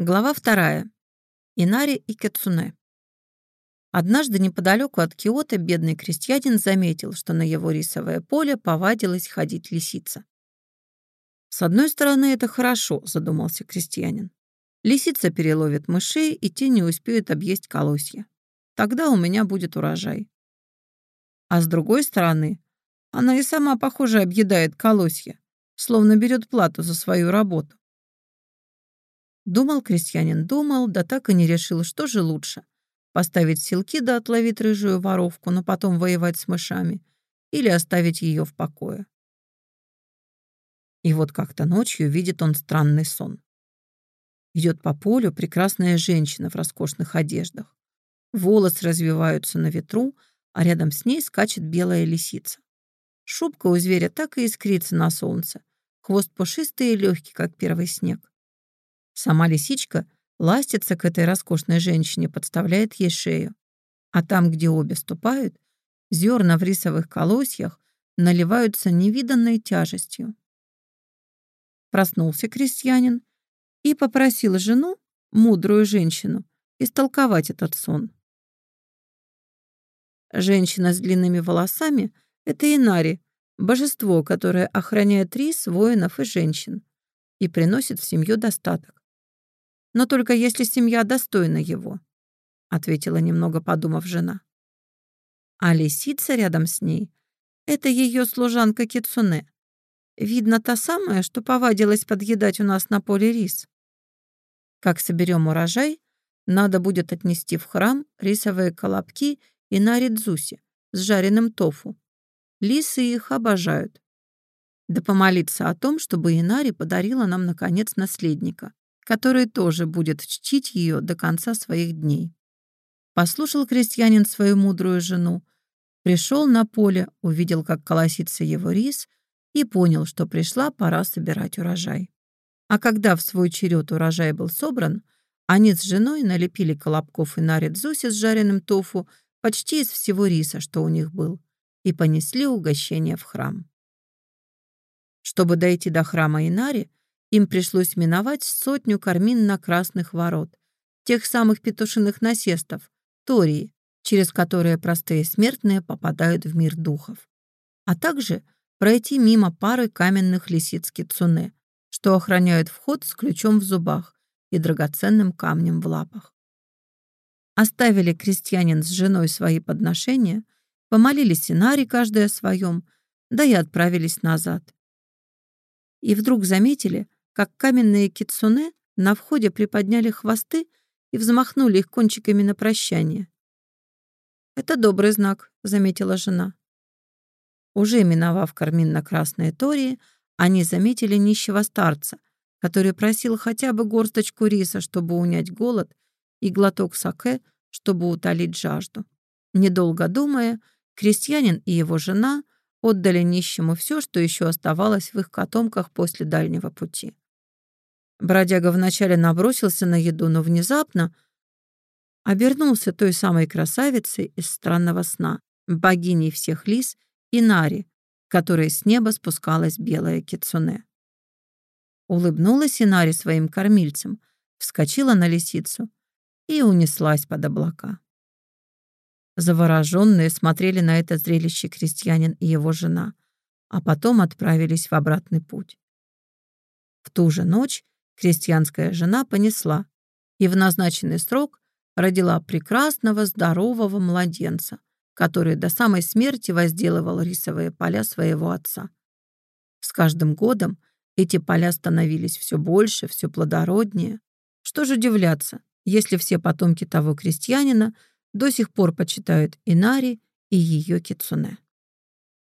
Глава вторая. Инари и Кецуне. Однажды неподалеку от Киота бедный крестьянин заметил, что на его рисовое поле повадилась ходить лисица. «С одной стороны, это хорошо», — задумался крестьянин. «Лисица переловит мышей, и те не успеют объесть колосья. Тогда у меня будет урожай. А с другой стороны, она и сама, похоже, объедает колосья, словно берет плату за свою работу. Думал крестьянин, думал, да так и не решил, что же лучше. Поставить силки да отловить рыжую воровку, но потом воевать с мышами, или оставить ее в покое. И вот как-то ночью видит он странный сон. Идет по полю прекрасная женщина в роскошных одеждах. Волосы развиваются на ветру, а рядом с ней скачет белая лисица. Шубка у зверя так и искрится на солнце, хвост пушистый и легкий, как первый снег. Сама лисичка ластится к этой роскошной женщине, подставляет ей шею. А там, где обе ступают, зерна в рисовых колосьях наливаются невиданной тяжестью. Проснулся крестьянин и попросил жену, мудрую женщину, истолковать этот сон. Женщина с длинными волосами — это Инари, божество, которое охраняет рис, воинов и женщин и приносит в семью достаток но только если семья достойна его», — ответила немного подумав жена. А лисица рядом с ней — это ее служанка Кицуне. Видно, та самая, что повадилась подъедать у нас на поле рис. Как соберем урожай, надо будет отнести в храм рисовые колобки и наридзуси с жареным тофу. Лисы их обожают. Да помолиться о том, чтобы Инари подарила нам, наконец, наследника который тоже будет чтить ее до конца своих дней. Послушал крестьянин свою мудрую жену, пришел на поле, увидел, как колосится его рис, и понял, что пришла пора собирать урожай. А когда в свой черед урожай был собран, они с женой налепили колобков и нарядзуси с жареным тофу почти из всего риса, что у них был, и понесли угощение в храм. Чтобы дойти до храма Инари, им пришлось миновать сотню кармин на красных ворот, тех самых петушиных насестов, тории, через которые простые смертные попадают в мир духов. А также пройти мимо пары каменных лисиц кицуне, что охраняют вход с ключом в зубах и драгоценным камнем в лапах. Оставили крестьянин с женой свои подношения, помолились Синари каждый о своем, да и отправились назад. И вдруг заметили, как каменные кицуне на входе приподняли хвосты и взмахнули их кончиками на прощание. «Это добрый знак», — заметила жена. Уже миновав карминно-красные тории, они заметили нищего старца, который просил хотя бы горсточку риса, чтобы унять голод, и глоток саке, чтобы утолить жажду. Недолго думая, крестьянин и его жена отдали нищему все, что еще оставалось в их котомках после дальнего пути. Бродяга вначале набросился на еду, но внезапно обернулся той самой красавицей из странного сна, богиней всех лис Инари, которой с неба спускалась белая кицуне. Улыбнулась Инари своим кормильцам, вскочила на лисицу и унеслась под облака. Завороженные смотрели на это зрелище крестьянин и его жена, а потом отправились в обратный путь. В ту же ночь крестьянская жена понесла и в назначенный срок родила прекрасного здорового младенца, который до самой смерти возделывал рисовые поля своего отца. С каждым годом эти поля становились все больше, все плодороднее. Что же удивляться, если все потомки того крестьянина до сих пор почитают Инари и ее кицуне.